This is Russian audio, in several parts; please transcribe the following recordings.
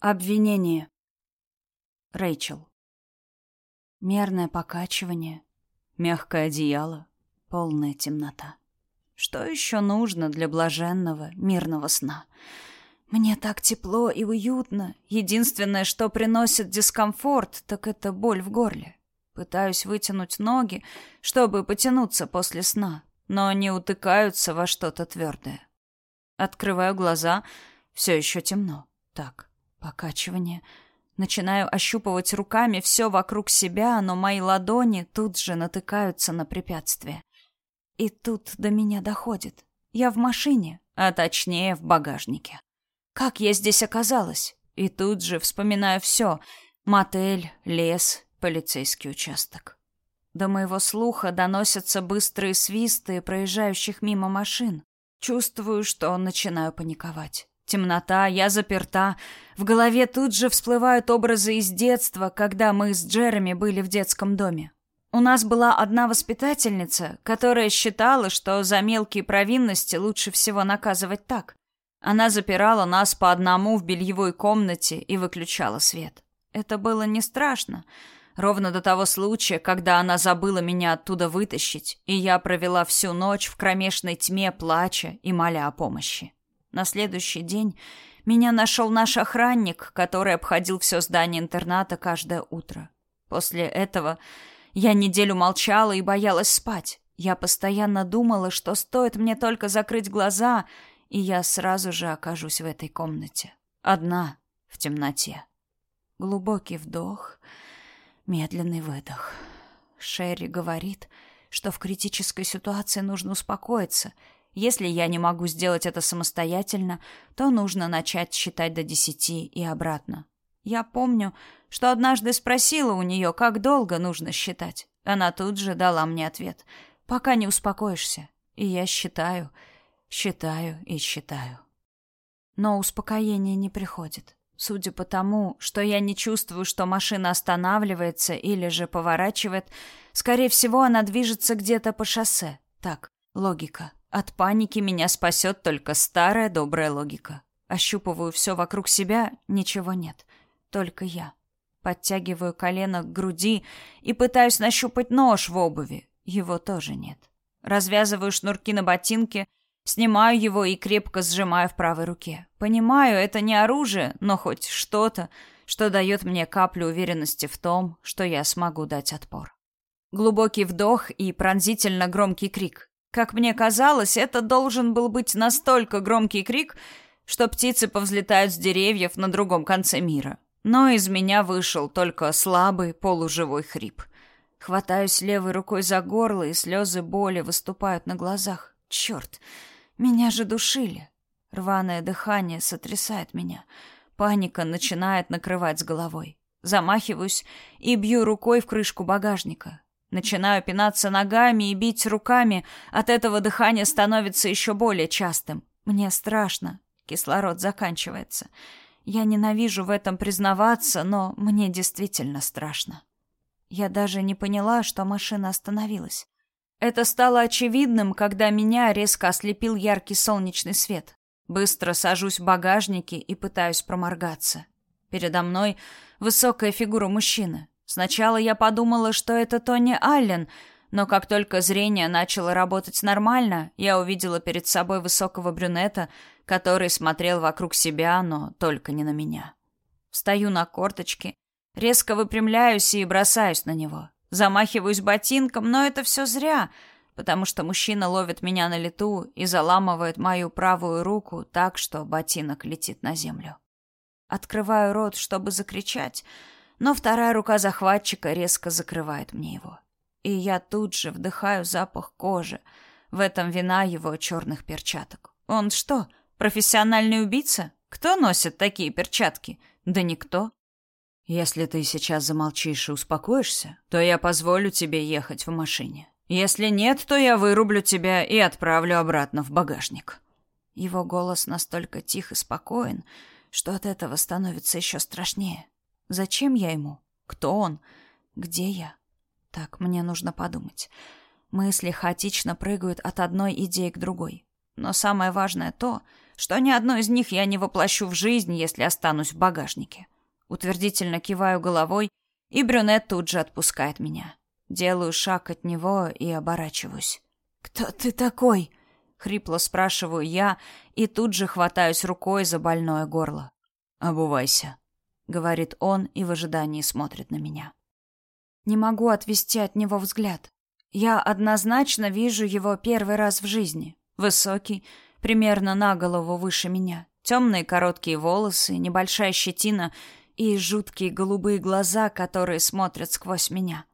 Обвинение. Рэйчел. Мерное покачивание, мягкое одеяло, полная темнота. Что еще нужно для блаженного, мирного сна? Мне так тепло и уютно. Единственное, что приносит дискомфорт, так это боль в горле. Пытаюсь вытянуть ноги, чтобы потянуться после сна, но они утыкаются во что-то твердое. Открываю глаза, все еще темно. Так, покачивание. Начинаю ощупывать руками все вокруг себя, но мои ладони тут же натыкаются на препятствие. И тут до меня доходит. Я в машине, а точнее в багажнике. Как я здесь оказалась? И тут же вспоминаю все. Мотель, лес, полицейский участок. До моего слуха доносятся быстрые свисты проезжающих мимо машин. Чувствую, что начинаю паниковать. Темнота, я заперта. В голове тут же всплывают образы из детства, когда мы с Джереми были в детском доме. У нас была одна воспитательница, которая считала, что за мелкие провинности лучше всего наказывать так. Она запирала нас по одному в бельевой комнате и выключала свет. Это было не страшно, ровно до того случая, когда она забыла меня оттуда вытащить, и я провела всю ночь в кромешной тьме, плача и моля о помощи. На следующий день меня нашел наш охранник, который обходил все здание интерната каждое утро. После этого я неделю молчала и боялась спать. Я постоянно думала, что стоит мне только закрыть глаза, и я сразу же окажусь в этой комнате. Одна, в темноте. Глубокий вдох, медленный выдох. Шерри говорит, что в критической ситуации нужно успокоиться — если я не могу сделать это самостоятельно, то нужно начать считать до десяти и обратно. Я помню, что однажды спросила у нее, как долго нужно считать. Она тут же дала мне ответ. «Пока не успокоишься». И я считаю, считаю и считаю. Но успокоение не приходит. Судя по тому, что я не чувствую, что машина останавливается или же поворачивает, скорее всего, она движется где-то по шоссе. Так, логика. От паники меня спасет только старая добрая логика. Ощупываю все вокруг себя, ничего нет. Только я. Подтягиваю колено к груди и пытаюсь нащупать нож в обуви. Его тоже нет. Развязываю шнурки на ботинке, снимаю его и крепко сжимаю в правой руке. Понимаю, это не оружие, но хоть что-то, что дает мне каплю уверенности в том, что я смогу дать отпор. Глубокий вдох и пронзительно громкий крик. Как мне казалось, это должен был быть настолько громкий крик, что птицы повзлетают с деревьев на другом конце мира. Но из меня вышел только слабый полуживой хрип. Хватаюсь левой рукой за горло, и слезы боли выступают на глазах. Черт, меня же душили. Рваное дыхание сотрясает меня. Паника начинает накрывать с головой. Замахиваюсь и бью рукой в крышку багажника. Начинаю пинаться ногами и бить руками. От этого дыхание становится еще более частым. Мне страшно. Кислород заканчивается. Я ненавижу в этом признаваться, но мне действительно страшно. Я даже не поняла, что машина остановилась. Это стало очевидным, когда меня резко ослепил яркий солнечный свет. Быстро сажусь в багажнике и пытаюсь проморгаться. Передо мной высокая фигура мужчины. Сначала я подумала, что это Тони Аллен, но как только зрение начало работать нормально, я увидела перед собой высокого брюнета, который смотрел вокруг себя, но только не на меня. Встаю на корточки, резко выпрямляюсь и бросаюсь на него. Замахиваюсь ботинком, но это все зря, потому что мужчина ловит меня на лету и заламывает мою правую руку так, что ботинок летит на землю. Открываю рот, чтобы закричать, но вторая рука захватчика резко закрывает мне его. И я тут же вдыхаю запах кожи. В этом вина его черных перчаток. Он что, профессиональный убийца? Кто носит такие перчатки? Да никто. Если ты сейчас замолчишь и успокоишься, то я позволю тебе ехать в машине. Если нет, то я вырублю тебя и отправлю обратно в багажник. Его голос настолько тих и спокоен, что от этого становится еще страшнее. Зачем я ему? Кто он? Где я? Так, мне нужно подумать. Мысли хаотично прыгают от одной идеи к другой. Но самое важное то, что ни одно из них я не воплощу в жизнь, если останусь в багажнике. Утвердительно киваю головой, и брюнет тут же отпускает меня. Делаю шаг от него и оборачиваюсь. «Кто ты такой?» — хрипло спрашиваю я и тут же хватаюсь рукой за больное горло. «Обувайся», — говорит он и в ожидании смотрит на меня. Не могу отвести от него взгляд. Я однозначно вижу его первый раз в жизни. Высокий, примерно на голову выше меня. Темные короткие волосы, небольшая щетина и жуткие голубые глаза, которые смотрят сквозь меня.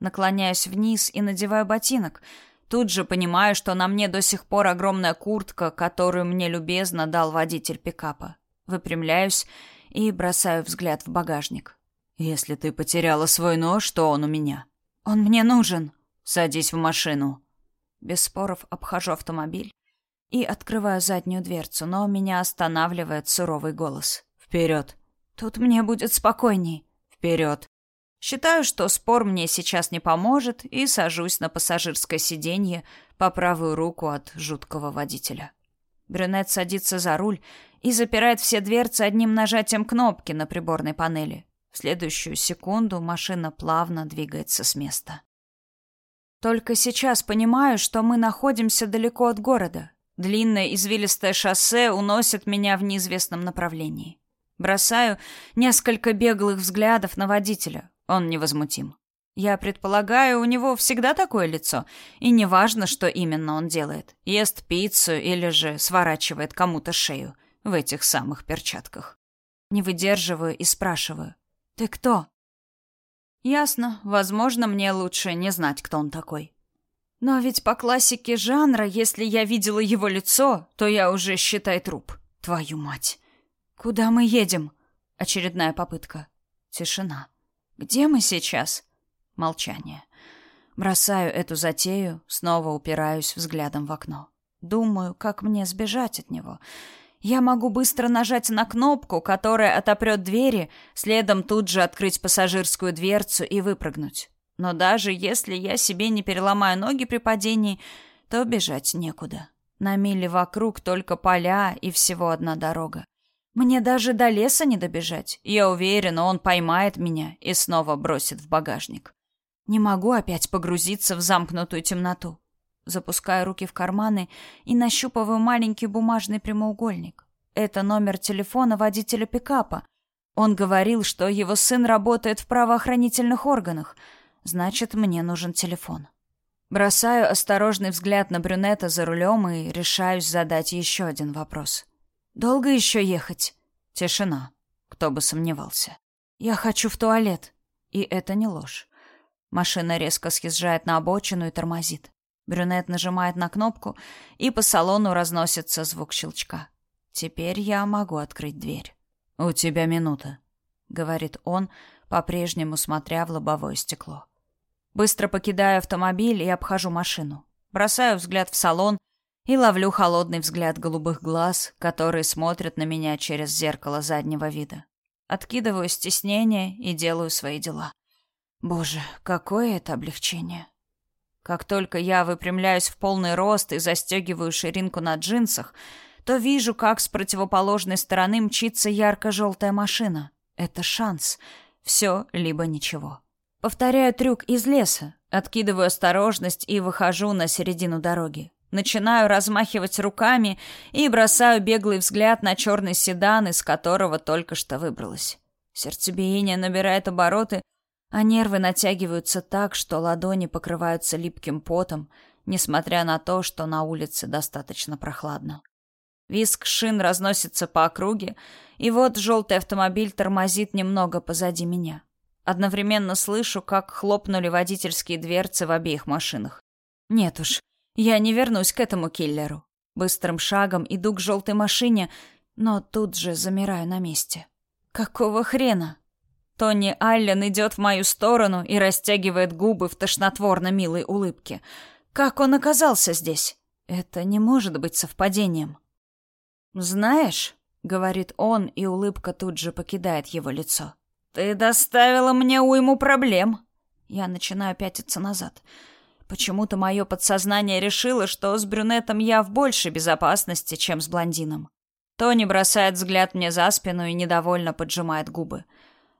Наклоняюсь вниз и надеваю ботинок — Тут же понимаю, что на мне до сих пор огромная куртка, которую мне любезно дал водитель пикапа. Выпрямляюсь и бросаю взгляд в багажник. «Если ты потеряла свой нож, то он у меня». «Он мне нужен». «Садись в машину». Без споров обхожу автомобиль и открываю заднюю дверцу, но меня останавливает суровый голос. «Вперед!» «Тут мне будет спокойней». «Вперед!» Считаю, что спор мне сейчас не поможет, и сажусь на пассажирское сиденье по правую руку от жуткого водителя. Брюнет садится за руль и запирает все дверцы одним нажатием кнопки на приборной панели. В следующую секунду машина плавно двигается с места. Только сейчас понимаю, что мы находимся далеко от города. Длинное извилистое шоссе уносит меня в неизвестном направлении. Бросаю несколько беглых взглядов на водителя. Он невозмутим. Я предполагаю, у него всегда такое лицо, и неважно, что именно он делает. Ест пиццу или же сворачивает кому-то шею в этих самых перчатках. Не выдерживаю и спрашиваю. «Ты кто?» Ясно, возможно, мне лучше не знать, кто он такой. Но ведь по классике жанра, если я видела его лицо, то я уже, считай, труп. Твою мать. Куда мы едем? Очередная попытка. Тишина. Где мы сейчас? Молчание. Бросаю эту затею, снова упираюсь взглядом в окно. Думаю, как мне сбежать от него. Я могу быстро нажать на кнопку, которая отопрет двери, следом тут же открыть пассажирскую дверцу и выпрыгнуть. Но даже если я себе не переломаю ноги при падении, то бежать некуда. На мили вокруг только поля и всего одна дорога. Мне даже до леса не добежать. Я уверена, он поймает меня и снова бросит в багажник. Не могу опять погрузиться в замкнутую темноту. Запускаю руки в карманы и нащупываю маленький бумажный прямоугольник. Это номер телефона водителя пикапа. Он говорил, что его сын работает в правоохранительных органах. Значит, мне нужен телефон. Бросаю осторожный взгляд на брюнета за рулем и решаюсь задать еще один вопрос. Долго еще ехать? Тишина. Кто бы сомневался. Я хочу в туалет. И это не ложь. Машина резко съезжает на обочину и тормозит. Брюнет нажимает на кнопку, и по салону разносится звук щелчка. Теперь я могу открыть дверь. «У тебя минута», — говорит он, по-прежнему смотря в лобовое стекло. Быстро покидаю автомобиль и обхожу машину. Бросаю взгляд в салон и ловлю холодный взгляд голубых глаз, которые смотрят на меня через зеркало заднего вида. Откидываю стеснение и делаю свои дела. Боже, какое это облегчение. Как только я выпрямляюсь в полный рост и застегиваю ширинку на джинсах, то вижу, как с противоположной стороны мчится ярко-желтая машина. Это шанс. Все либо ничего. Повторяю трюк из леса, откидываю осторожность и выхожу на середину дороги. Начинаю размахивать руками и бросаю беглый взгляд на черный седан, из которого только что выбралась. Сердцебиение набирает обороты, а нервы натягиваются так, что ладони покрываются липким потом, несмотря на то, что на улице достаточно прохладно. Виск шин разносится по округе, и вот желтый автомобиль тормозит немного позади меня. Одновременно слышу, как хлопнули водительские дверцы в обеих машинах. Нет уж, я не вернусь к этому киллеру. Быстрым шагом иду к желтой машине, но тут же замираю на месте. Какого хрена? Тони Аллен идет в мою сторону и растягивает губы в тошнотворно милой улыбке. Как он оказался здесь? Это не может быть совпадением. «Знаешь», — говорит он, и улыбка тут же покидает его лицо, — «ты доставила мне уйму проблем». Я начинаю пятиться назад. Почему-то мое подсознание решило, что с брюнетом я в большей безопасности, чем с блондином. Тони бросает взгляд мне за спину и недовольно поджимает губы.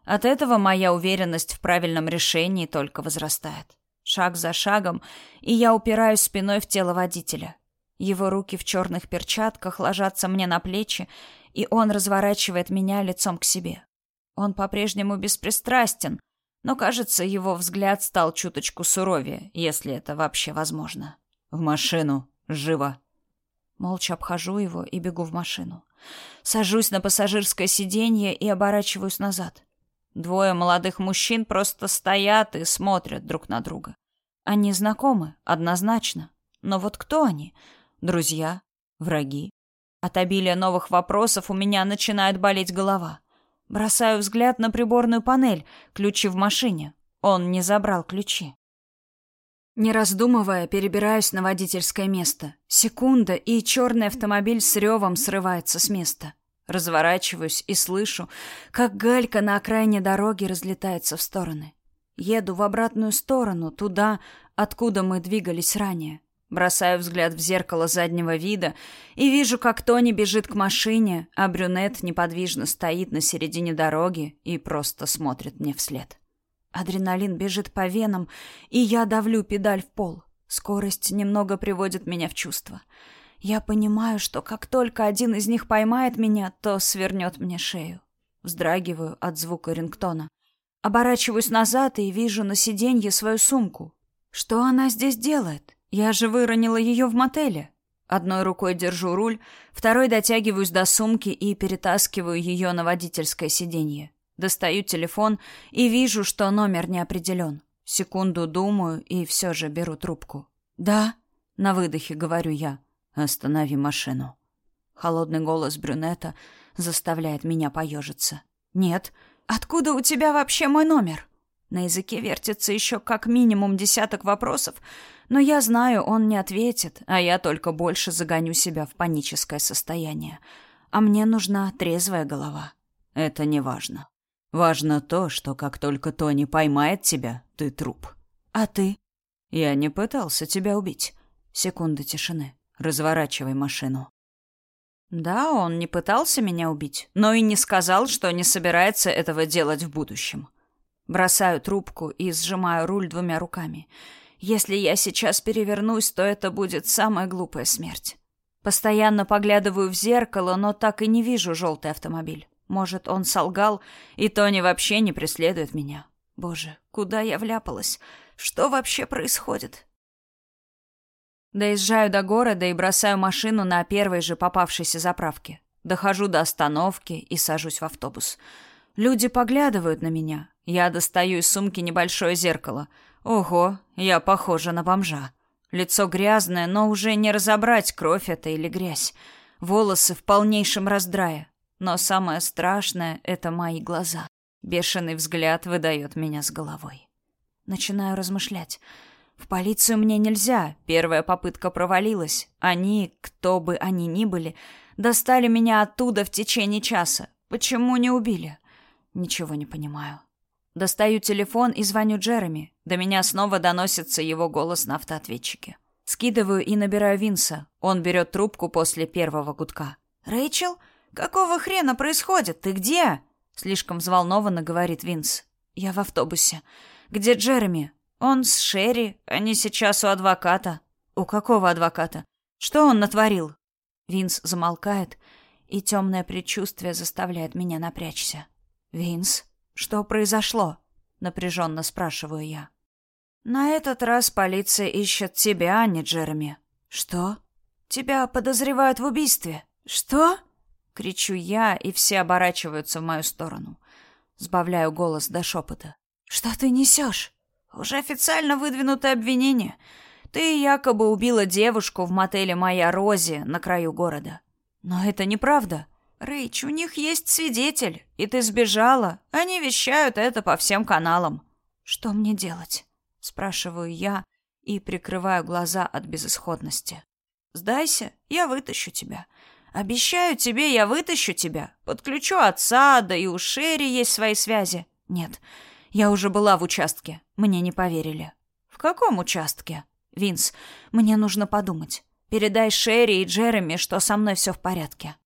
От этого моя уверенность в правильном решении только возрастает. Шаг за шагом, и я упираюсь спиной в тело водителя. Его руки в черных перчатках ложатся мне на плечи, и он разворачивает меня лицом к себе. Он по-прежнему беспристрастен, но, кажется, его взгляд стал чуточку суровее, если это вообще возможно. «В машину! Живо!» Молча обхожу его и бегу в машину. Сажусь на пассажирское сиденье и оборачиваюсь назад. Двое молодых мужчин просто стоят и смотрят друг на друга. Они знакомы, однозначно. Но вот кто они? Друзья? Враги? От обилия новых вопросов у меня начинает болеть голова. Бросаю взгляд на приборную панель, ключи в машине. Он не забрал ключи. Не раздумывая, перебираюсь на водительское место. Секунда, и черный автомобиль с ревом срывается с места. Разворачиваюсь и слышу, как галька на окраине дороги разлетается в стороны. Еду в обратную сторону, туда, откуда мы двигались ранее. Бросаю взгляд в зеркало заднего вида и вижу, как Тони бежит к машине, а брюнет неподвижно стоит на середине дороги и просто смотрит мне вслед. Адреналин бежит по венам, и я давлю педаль в пол. Скорость немного приводит меня в чувство. Я понимаю, что как только один из них поймает меня, то свернет мне шею. Вздрагиваю от звука рингтона. Оборачиваюсь назад и вижу на сиденье свою сумку. Что она здесь делает? Я же выронила ее в мотеле. Одной рукой держу руль, второй дотягиваюсь до сумки и перетаскиваю ее на водительское сиденье. Достаю телефон и вижу, что номер не определен. Секунду думаю и все же беру трубку. «Да?» — на выдохе говорю я. «Останови машину». Холодный голос брюнета заставляет меня поежиться. «Нет. Откуда у тебя вообще мой номер?» На языке вертится еще как минимум десяток вопросов, но я знаю, он не ответит, а я только больше загоню себя в паническое состояние. А мне нужна трезвая голова. Это не важно. Важно то, что как только Тони поймает тебя, ты труп. А ты? Я не пытался тебя убить. Секунда тишины. Разворачивай машину. Да, он не пытался меня убить, но и не сказал, что не собирается этого делать в будущем. Бросаю трубку и сжимаю руль двумя руками. Если я сейчас перевернусь, то это будет самая глупая смерть. Постоянно поглядываю в зеркало, но так и не вижу желтый автомобиль. Может, он солгал, и Тони вообще не преследует меня. Боже, куда я вляпалась? Что вообще происходит? Доезжаю до города и бросаю машину на первой же попавшейся заправке. Дохожу до остановки и сажусь в автобус. Люди поглядывают на меня. Я достаю из сумки небольшое зеркало. Ого, я похожа на бомжа. Лицо грязное, но уже не разобрать, кровь это или грязь. Волосы в полнейшем раздрае. Но самое страшное — это мои глаза. Бешеный взгляд выдает меня с головой. Начинаю размышлять. В полицию мне нельзя. Первая попытка провалилась. Они, кто бы они ни были, достали меня оттуда в течение часа. Почему не убили? Ничего не понимаю. Достаю телефон и звоню Джереми. До меня снова доносится его голос на автоответчике. Скидываю и набираю Винса. Он берет трубку после первого гудка. «Рэйчел? Какого хрена происходит? Ты где?» Слишком взволнованно говорит Винс. «Я в автобусе. Где Джереми?» Он с Шерри, они сейчас у адвоката. У какого адвоката? Что он натворил? Винс замолкает, и темное предчувствие заставляет меня напрячься. Винс, что произошло? напряженно спрашиваю я. На этот раз полиция ищет тебя, а не Джереми. Что? Тебя подозревают в убийстве. Что? кричу я, и все оборачиваются в мою сторону. Сбавляю голос до шепота. Что ты несешь? Уже официально выдвинутое обвинение. Ты якобы убила девушку в мотеле «Моя Рози» на краю города. Но это неправда. Рэйч, у них есть свидетель, и ты сбежала. Они вещают это по всем каналам. Что мне делать? Спрашиваю я и прикрываю глаза от безысходности. Сдайся, я вытащу тебя. Обещаю тебе, я вытащу тебя. Подключу отца, да и у Шерри есть свои связи. Нет, я уже была в участке. Мне не поверили. В каком участке? Винс, мне нужно подумать. Передай Шерри и Джереми, что со мной все в порядке.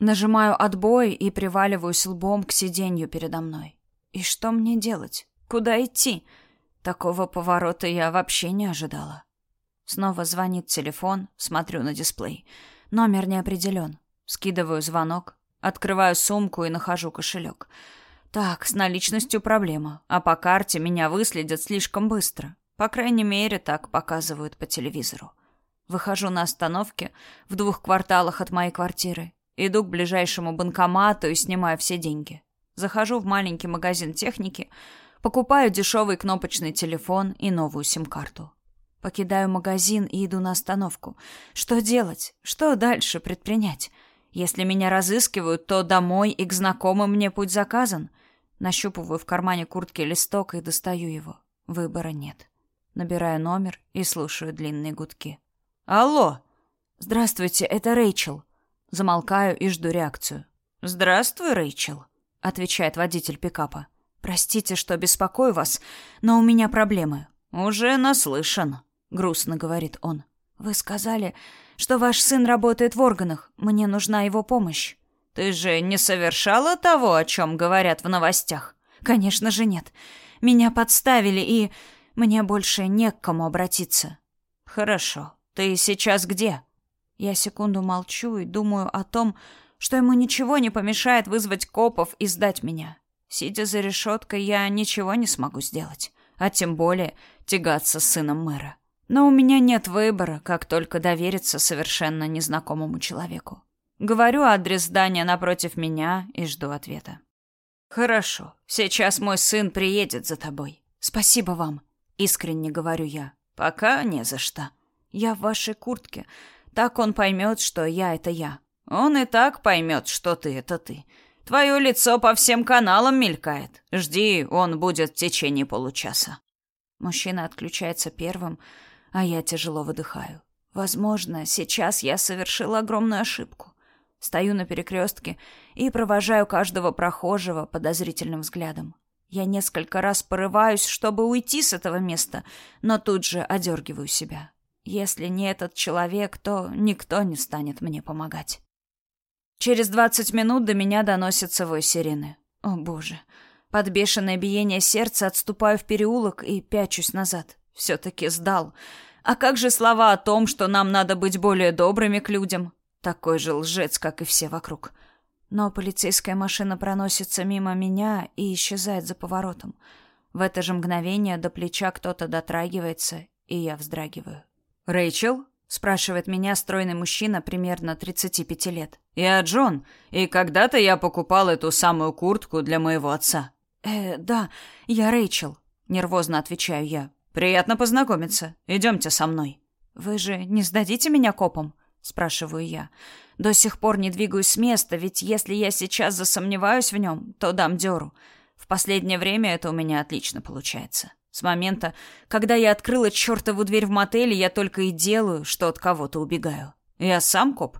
Нажимаю отбой и приваливаюсь лбом к сиденью передо мной. И что мне делать? Куда идти? Такого поворота я вообще не ожидала. Снова звонит телефон, смотрю на дисплей. Номер не определен. Скидываю звонок, открываю сумку и нахожу кошелек. Так, с наличностью проблема, а по карте меня выследят слишком быстро. По крайней мере, так показывают по телевизору. Выхожу на остановке в двух кварталах от моей квартиры. Иду к ближайшему банкомату и снимаю все деньги. Захожу в маленький магазин техники, покупаю дешевый кнопочный телефон и новую сим-карту. Покидаю магазин и иду на остановку. Что делать? Что дальше предпринять? Если меня разыскивают, то домой и к знакомым мне путь заказан. Нащупываю в кармане куртки листок и достаю его. Выбора нет. Набираю номер и слушаю длинные гудки. «Алло!» «Здравствуйте, это Рэйчел». Замолкаю и жду реакцию. «Здравствуй, Рэйчел», — отвечает водитель пикапа. «Простите, что беспокою вас, но у меня проблемы». «Уже наслышан», грустно говорит он. Вы сказали, что ваш сын работает в органах. Мне нужна его помощь. Ты же не совершала того, о чем говорят в новостях? Конечно же нет. Меня подставили, и мне больше не к кому обратиться. Хорошо. Ты сейчас где? Я секунду молчу и думаю о том, что ему ничего не помешает вызвать копов и сдать меня. Сидя за решеткой, я ничего не смогу сделать, а тем более тягаться с сыном мэра. Но у меня нет выбора, как только довериться совершенно незнакомому человеку. Говорю адрес здания напротив меня и жду ответа. Хорошо. Сейчас мой сын приедет за тобой. Спасибо вам, искренне говорю я. Пока не за что. Я в вашей куртке. Так он поймет, что я это я. Он и так поймет, что ты это ты. Твое лицо по всем каналам мелькает. Жди, он будет в течение получаса. Мужчина отключается первым, а я тяжело выдыхаю. Возможно, сейчас я совершила огромную ошибку. Стою на перекрестке и провожаю каждого прохожего подозрительным взглядом. Я несколько раз порываюсь, чтобы уйти с этого места, но тут же одергиваю себя. Если не этот человек, то никто не станет мне помогать. Через двадцать минут до меня доносятся вой сирены. О, боже. Под бешеное биение сердца отступаю в переулок и пячусь назад. Все-таки сдал. А как же слова о том, что нам надо быть более добрыми к людям? Такой же лжец, как и все вокруг. Но полицейская машина проносится мимо меня и исчезает за поворотом. В это же мгновение до плеча кто-то дотрагивается, и я вздрагиваю. «Рэйчел?» — спрашивает меня стройный мужчина примерно 35 лет. «Я Джон, и когда-то я покупал эту самую куртку для моего отца». «Э, да, я Рэйчел», — нервозно отвечаю я. Приятно познакомиться. Идемте со мной. Вы же не сдадите меня копам? Спрашиваю я. До сих пор не двигаюсь с места, ведь если я сейчас засомневаюсь в нем, то дам дёру. В последнее время это у меня отлично получается. С момента, когда я открыла чертову дверь в мотеле, я только и делаю, что от кого-то убегаю. Я сам коп,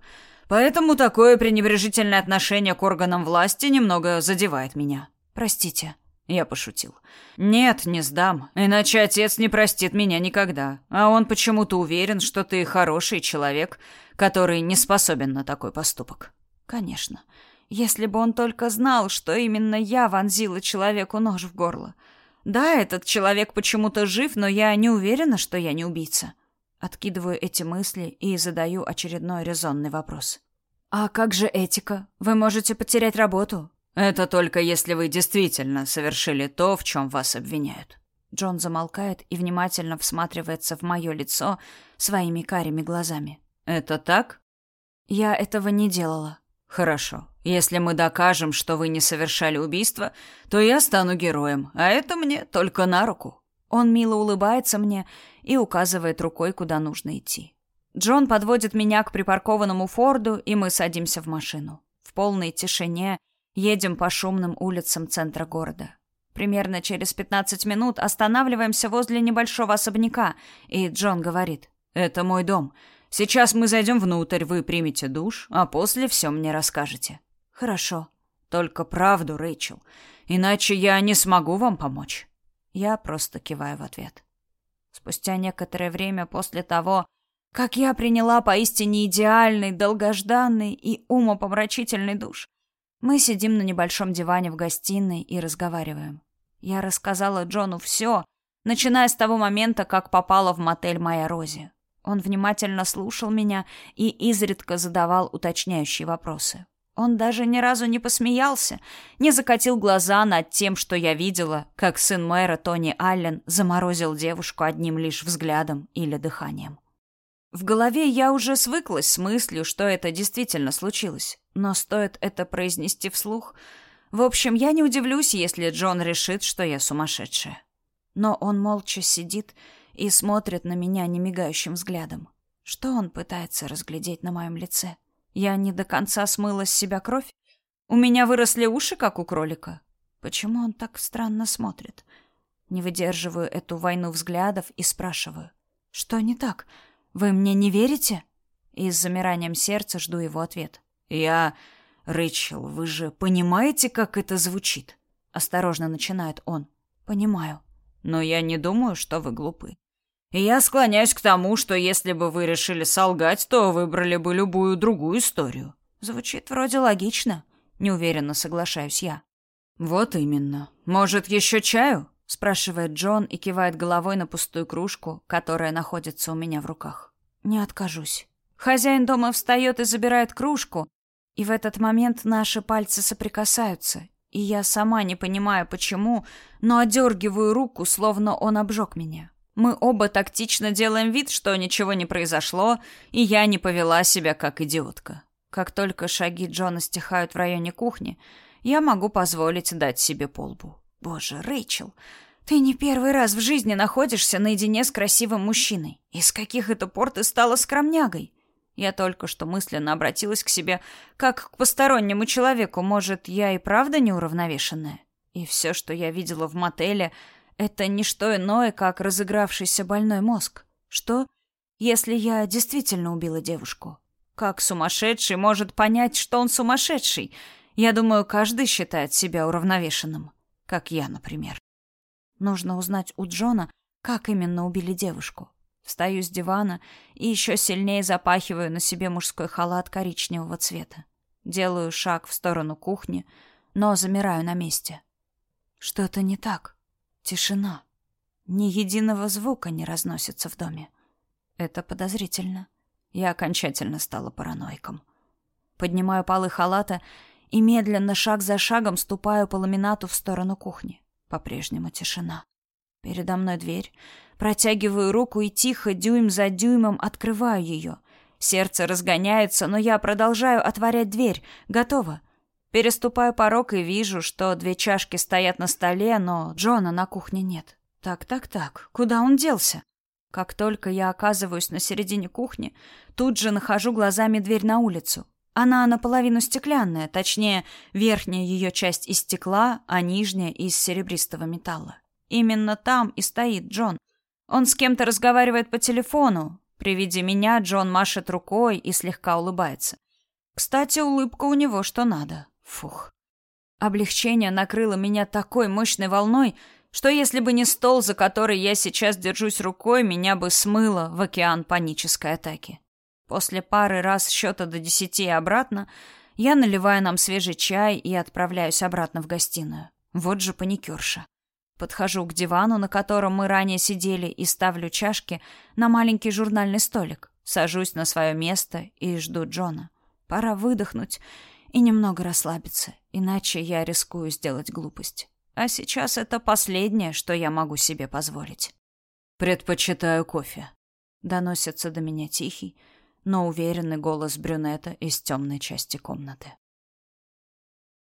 поэтому такое пренебрежительное отношение к органам власти немного задевает меня. Простите. Я пошутил. Нет, не сдам, иначе отец не простит меня никогда. А он почему-то уверен, что ты хороший человек, который не способен на такой поступок. Конечно. Если бы он только знал, что именно я вонзила человеку нож в горло. Да, этот человек почему-то жив, но я не уверена, что я не убийца. Откидываю эти мысли и задаю очередной резонный вопрос. А как же этика? Вы можете потерять работу. Это только если вы действительно совершили то, в чем вас обвиняют. Джон замолкает и внимательно всматривается в мое лицо своими карими глазами. Это так? Я этого не делала. Хорошо. Если мы докажем, что вы не совершали убийство, то я стану героем, а это мне только на руку. Он мило улыбается мне и указывает рукой, куда нужно идти. Джон подводит меня к припаркованному Форду, и мы садимся в машину. В полной тишине Едем по шумным улицам центра города. Примерно через 15 минут останавливаемся возле небольшого особняка, и Джон говорит: "Это мой дом. Сейчас мы зайдем внутрь, вы примете душ, а после все мне расскажете". "Хорошо. Только правду, Рэйчел, иначе я не смогу вам помочь". Я просто киваю в ответ. Спустя некоторое время после того, Как я приняла поистине идеальный, долгожданный и умопомрачительный душ. Мы сидим на небольшом диване в гостиной и разговариваем. Я рассказала Джону все, начиная с того момента, как попала в мотель моя Рози. Он внимательно слушал меня и изредка задавал уточняющие вопросы. Он даже ни разу не посмеялся, не закатил глаза над тем, что я видела, как сын мэра Тони Аллен заморозил девушку одним лишь взглядом или дыханием. В голове я уже свыклась с мыслью, что это действительно случилось, но стоит это произнести вслух. В общем, я не удивлюсь, если Джон решит, что я сумасшедшая. Но он молча сидит и смотрит на меня немигающим взглядом. Что он пытается разглядеть на моем лице? Я не до конца смыла с себя кровь? У меня выросли уши, как у кролика. Почему он так странно смотрит? Не выдерживаю эту войну взглядов и спрашиваю. Что не так? — вы мне не верите? И с замиранием сердца жду его ответ. Я... Рэйчел, вы же понимаете, как это звучит? Осторожно начинает он. Понимаю. Но я не думаю, что вы глупы. И я склоняюсь к тому, что если бы вы решили солгать, то выбрали бы любую другую историю. Звучит вроде логично. Неуверенно соглашаюсь я. Вот именно. Может, еще чаю? Спрашивает Джон и кивает головой на пустую кружку, которая находится у меня в руках. Не откажусь. Хозяин дома встает и забирает кружку, и в этот момент наши пальцы соприкасаются, и я сама не понимаю почему, но одергиваю руку, словно он обжег меня. Мы оба тактично делаем вид, что ничего не произошло, и я не повела себя как идиотка. Как только шаги Джона стихают в районе кухни, я могу позволить дать себе полбу. Боже, Рэйчел, ты не первый раз в жизни находишься наедине с красивым мужчиной. Из каких это пор ты стала скромнягой? Я только что мысленно обратилась к себе, как к постороннему человеку. Может, я и правда неуравновешенная? И все, что я видела в мотеле, это не что иное, как разыгравшийся больной мозг. Что, если я действительно убила девушку? Как сумасшедший может понять, что он сумасшедший? Я думаю, каждый считает себя уравновешенным как я, например. Нужно узнать у Джона, как именно убили девушку. Встаю с дивана и еще сильнее запахиваю на себе мужской халат коричневого цвета. Делаю шаг в сторону кухни, но замираю на месте. Что-то не так. Тишина. Ни единого звука не разносится в доме. Это подозрительно. Я окончательно стала параноиком. Поднимаю полы халата и медленно, шаг за шагом, ступаю по ламинату в сторону кухни. По-прежнему тишина. Передо мной дверь. Протягиваю руку и тихо, дюйм за дюймом, открываю ее. Сердце разгоняется, но я продолжаю отворять дверь. Готово. Переступаю порог и вижу, что две чашки стоят на столе, но Джона на кухне нет. Так, так, так. Куда он делся? Как только я оказываюсь на середине кухни, тут же нахожу глазами дверь на улицу. Она наполовину стеклянная, точнее, верхняя ее часть из стекла, а нижняя из серебристого металла. Именно там и стоит Джон. Он с кем-то разговаривает по телефону. При виде меня Джон машет рукой и слегка улыбается. Кстати, улыбка у него что надо. Фух. Облегчение накрыло меня такой мощной волной, что если бы не стол, за который я сейчас держусь рукой, меня бы смыло в океан панической атаки. После пары раз счета до десяти и обратно, я наливаю нам свежий чай и отправляюсь обратно в гостиную. Вот же паникерша. Подхожу к дивану, на котором мы ранее сидели, и ставлю чашки на маленький журнальный столик. Сажусь на свое место и жду Джона. Пора выдохнуть и немного расслабиться, иначе я рискую сделать глупость. А сейчас это последнее, что я могу себе позволить. «Предпочитаю кофе», — доносится до меня тихий, но уверенный голос брюнета из темной части комнаты.